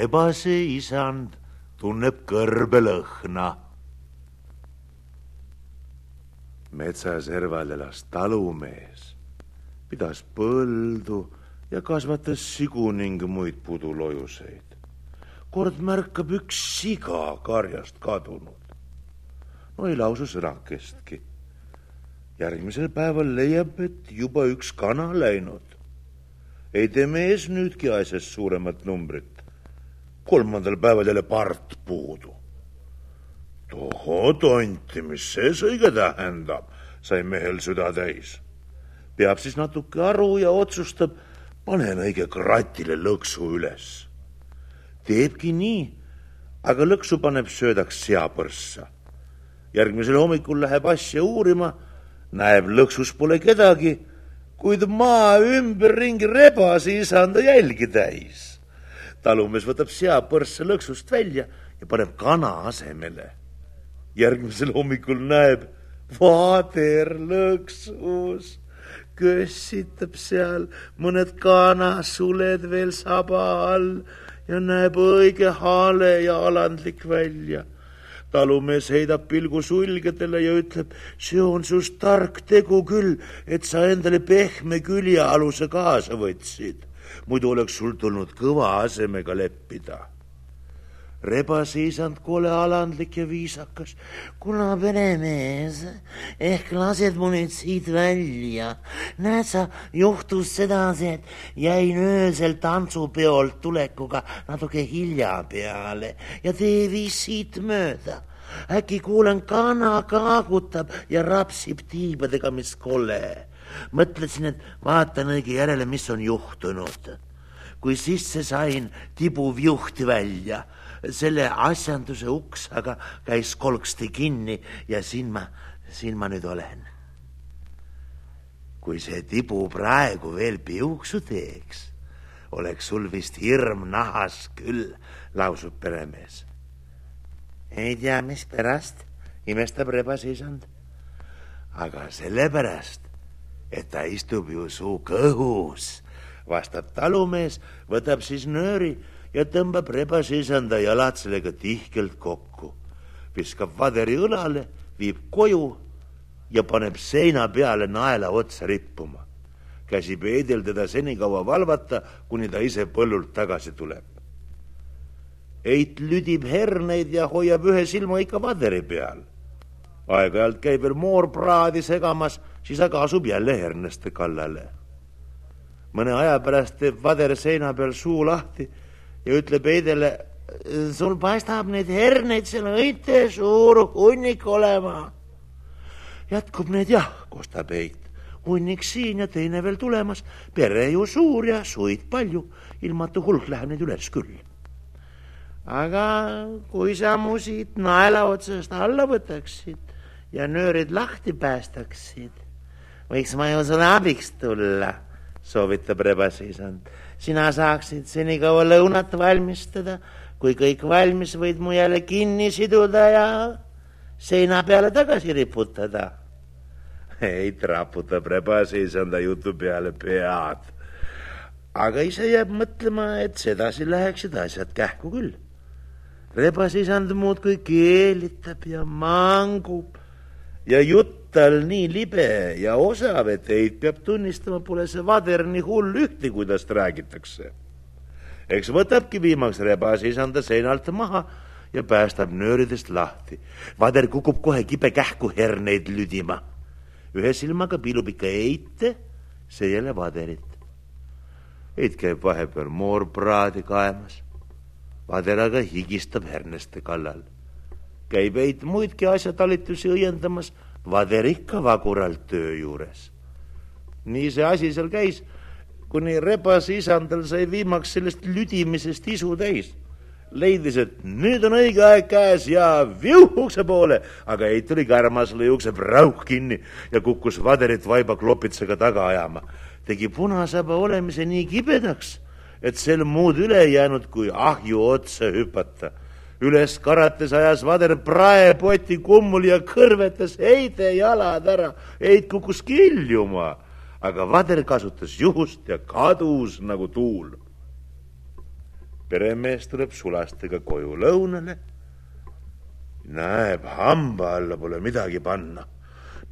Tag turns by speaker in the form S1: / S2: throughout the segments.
S1: rebase isand tunneb kõrbelõhna. metsaserval elas talumees, pidas põldu ja kasvatas sigu ning muid pudulojuseid. kord märkab üks siga karjast kadunud. no ei lausu sõnakestki. järgmisel päeval leiab, et juba üks kana läinud. ei tee mees nüüdki asjast suuremat numbrit. Kolmandal päeval jälle part puudu. tohoo tonti, mis see sõige tähendab, sai mehel süda täis. peab siis natuke aru ja otsustab panen õige kratile lõksu üles. teebki nii, aga lõksu paneb söödaks seapõrssa. järgmisel hommikul läheb asja uurima, näeb lõksus pole kedagi, kuid maa ümberringi rebase isanda jälgi täis. Talumees võtab seapõrssa lõksust välja ja paneb kana asemele. järgmisel hommikul näeb vaader lõksus kössitab seal, mõned kanasuled veel saba all ja näeb õige hale ja alandlik välja. talumees heidab pilgu sulgedele ja ütleb, see on sust tark tegu küll, et sa endale pehme küljealuse kaasa võtsid. Muidu oleks sul tulnud kõva asemega leppida rebase isand kole alandlik ja viisakas. kuna peremees, ehk lased mu nüüd siit välja. näed sa, juhtus sedasi, et jäin öösel tantsupeolt tulekuga natuke hilja peale ja tee viis siit mööda. äkki kuulen, kana kaagutab ja rapsib tiibadega, mis kole. Mõtlesin, et vaatan õige järele, mis on juhtunud. kui sisse sain, tibub juht välja selle asjanduse uks aga käis kolksti kinni ja siin ma, siin ma nüüd olen. kui see tibu praegu veel piuksu teeks, oleks sul vist hirm nahas küll, lausub peremees. ei tea, mispärast, imestab rebasisand. aga sellepärast, et ta istub ju su kõhus, vastab talumees, võtab siis nööri ja tõmbab rebasisanda jalad sellega tihkelt kokku, viskab vaderi õlale, viib koju ja paneb seina peale naela otsa rippuma. käsib Eedel teda senikaua valvata, kuni ta ise põllult tagasi tuleb. Eit lüdib herneid ja hoiab ühe silma ikka vaderi peal. Aeg-ajalt käib veel moorpraadi segamas, siis aga asub jälle herneste kallale. mõne aja pärast teeb vader seina peal suu lahti ja ütleb Heidele, sul paistab neid herneid seal õite suur hunnik olema. jätkub need jah, kostab Heit, hunnik siin ja teine veel tulemas, pere ju suur ja suid palju, ilmatu hulk läheb neid üles küll. aga kui sa mu siit naela otsast alla võtaksid ja nöörid lahti päästaksid, võiks ma ju sulle abiks tulla, soovitab rebasisand sina saaksid senikaua lõunat valmistada, kui kõik valmis, võid mu jälle kinni siduda ja seina peale tagasi riputada. Heit raputab rebasisanda jutu peale pead. aga ise jääb mõtlema, et sedasi läheksid asjad kähku küll. rebasisand muudkui keelitab ja mangub ja jutt tal nii libe ja osav, et Heit peab tunnistama, pole see vader nii hull ühti, kui tast räägitakse. eks võtabki viimaks rebasisanda seinalt maha ja päästab nööridest lahti. vader kukub kohe kibe kähku herneid lüdima. ühe silmaga pilub ikka Heite, seejärel vaderit. Heit käib vahepeal moorpraadi kaemas. vader aga higistab herneste kallal. Käib Heit muidki asjatalitusi õiendamas vader ikka vaguralt töö juures. nii see asi seal käis, kuni rebase isandal sai viimaks sellest lüdimisest isu täis. leidis, et nüüd on õige aeg käes ja viuh ukse poole, aga ei tuli kärmas, lõi ukse prauh kinni ja kukkus vaderit vaiba klopitsega taga ajama. tegi punasaba olemise nii kibedaks, et sel muud üle ei jäänud, kui ahju otsa hüpata üles karates ajas vader praepoti kummuli ja kõrvetas Heide jalad ära. Heit kukkus kiljuma, aga vader kasutas juhust ja kadus nagu tuul. peremees tuleb sulastega koju lõunale. näeb, hamba alla pole midagi panna.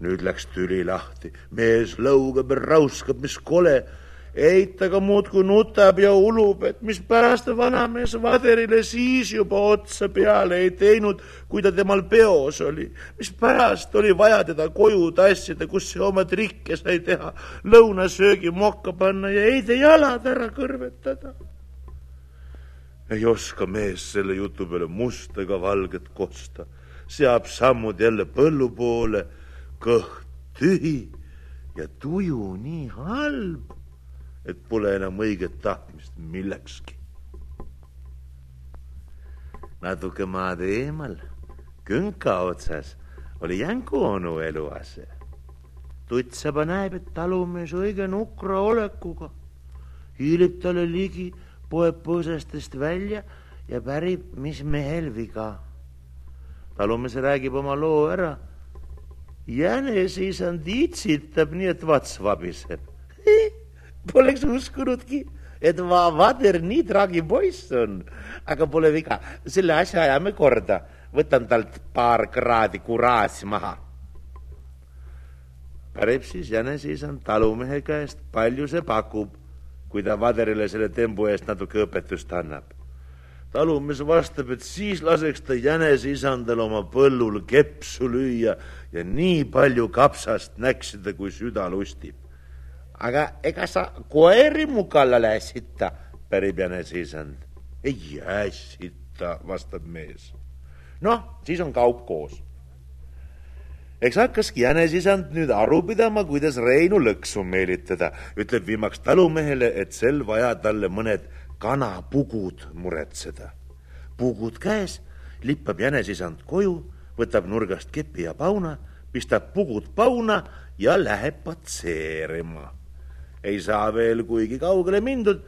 S1: nüüd läks tüli lahti, mees lõugab ja rauskab, mis kole ei, ta ka muudkui nutab ja ulub, et mispärast vanamees Vaderile siis juba otsa peale ei teinud, kui ta temal peos oli. mispärast oli vaja teda koju tassida, kus see oma trikke sai teha, lõunasöögi mokka panna ja ei te jalad ära kõrvetada. ei oska mees selle jutu peale musta ega valget kosta, seab sammud jälle põllu poole, kõht tühi ja tuju nii halb et pole enam õiget tahtmist millekski. natuke maad eemal, künka otsas, oli Jänku onu eluase. tutsaba näeb, et talumees õige nukra olekuga hiilib talle ligi, poeb põõsastest välja ja pärib, mis mehel viga. talumees räägib oma loo ära. jänes isand itsitab nii, et vats vabiseb Poleks uskunudki, et va Vader nii tragi poiss on, aga pole viga, selle asja ajame korda. võtan talt paar kraadi kuraasi maha. pärib siis jänesisand talumehe käest, palju see pakub, kui ta Vaderile selle tembu eest natuke õpetust annab. talumees vastab, et siis laseks ta jänesisandal oma põllul kepsu lüüa ja nii palju kapsast näksida, kui süda lustib aga ega sa koeri mu kallale ässita, pärib jänesisand. ei ässita, vastab mees. noh, siis on kaup koos. eks hakkaski jänesisand nüüd aru pidama, kuidas Reinu lõksu meelitada, ütleb viimaks talumehele, et sel vaja talle mõned kanapugud muretseda. pugud käes, lippab jänesisand koju, võtab nurgast kepi ja pauna, pistab pugud pauna ja läheb patseerima ei saa veel kuigi kaugele mindud,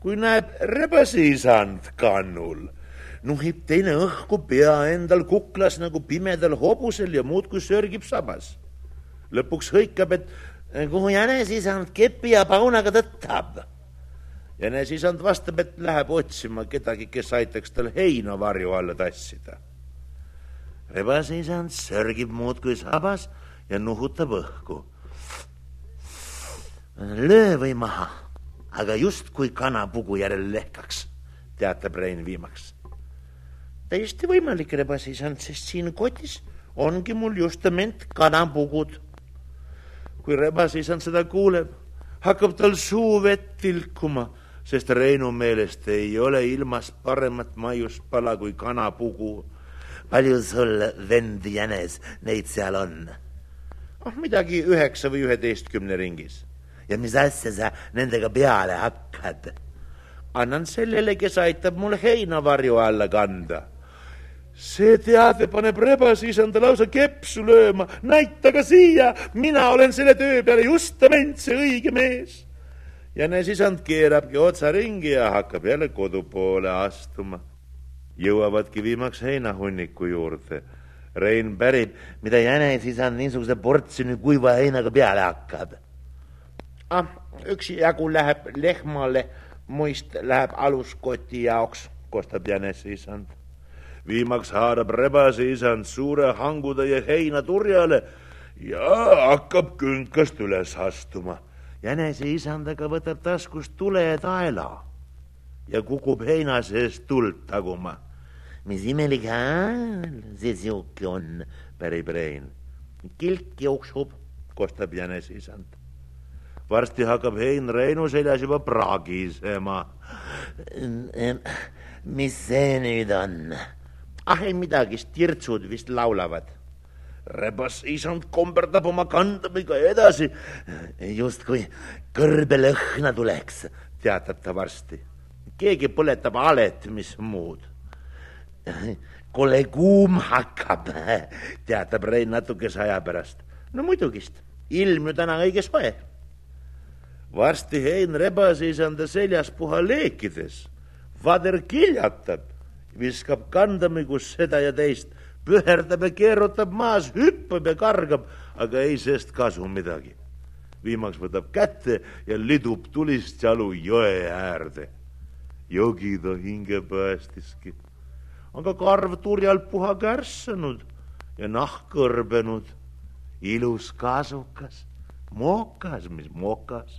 S1: kui näeb rebasisand kannul. nuhib teine õhku pea endal kuklas nagu pimedal hobusel ja muudkui sörgib sabas. lõpuks hõikab, et kuhu jänesisand kepi ja paunaga tõttab. jänesisand vastab, et läheb otsima kedagi, kes aitaks tal heina varju alla tassida. rebasisand sörgib muudkui sabas ja nuhutab õhku löö või maha, aga justkui kanapugu järel lehkaks, teatab Rein viimaks. täiesti võimalik, rebasisand, sest siin kotis ongi mul justament kanapugud. kui rebasisand seda kuuleb, hakkab tal suu vett tilkuma, sest Reinu meelest ei ole ilmas paremat maiuspala kui kanapugu. palju sul, vend jänes, neid seal on? ah, midagi üheksa või üheteistkümne ringis ja mis asja sa nendega peale hakkad? annan sellele, kes aitab mul heinavarju alla kanda. see teade paneb rebasisanda lausa kepsu lööma, näitage siia, mina olen selle töö peale justament see õige mees. jänesisand keerabki otsa ringi ja hakkab jälle kodu poole astuma. jõuavadki viimaks heinahunniku juurde Rein pärib, mida jänesisand niisuguse portsjoni kuiva heinaga peale hakkab ah, üksjagu läheb lehmale, muist läheb aluskoti jaoks, kostab jänese isand. viimaks haarab rebase isand suure hangutäie heina turjale ja hakkab künkast üles astuma. jänese isand aga võtab taskust tuletaela ja kukub heina seest tuld taguma. mis imelik hääl see sihuke on, pärib Rein. kilk jooksub, kostab jänese isand varsti hakkab hein Reinu seljas juba pragisema. mis see nüüd on? ah ei midagi, stirtsud vist laulavad. rebas isand komberdab oma kandamiga edasi, justkui kõrbelõhna tuleks, teatab ta varsti. keegi põletab halet, mis muud. kole kuum hakkab, teatab Rein natukese aja pärast. no muidugist, ilm ju täna õige soe varsti Hein Rebase isanda seljas puha leekides. Vader kiljatab, viskab kandamigus seda ja teist, püherdab ja keerutab maas, hüppab ja kargab, aga ei seest kasu midagi. viimaks võtab kätte ja lidub tulist jalu jõe äärde. jogi ta hinge päästiski. aga karv turjal puha kärssanud ja nahk kõrbenud. ilus kasukas, mokas, mis mokas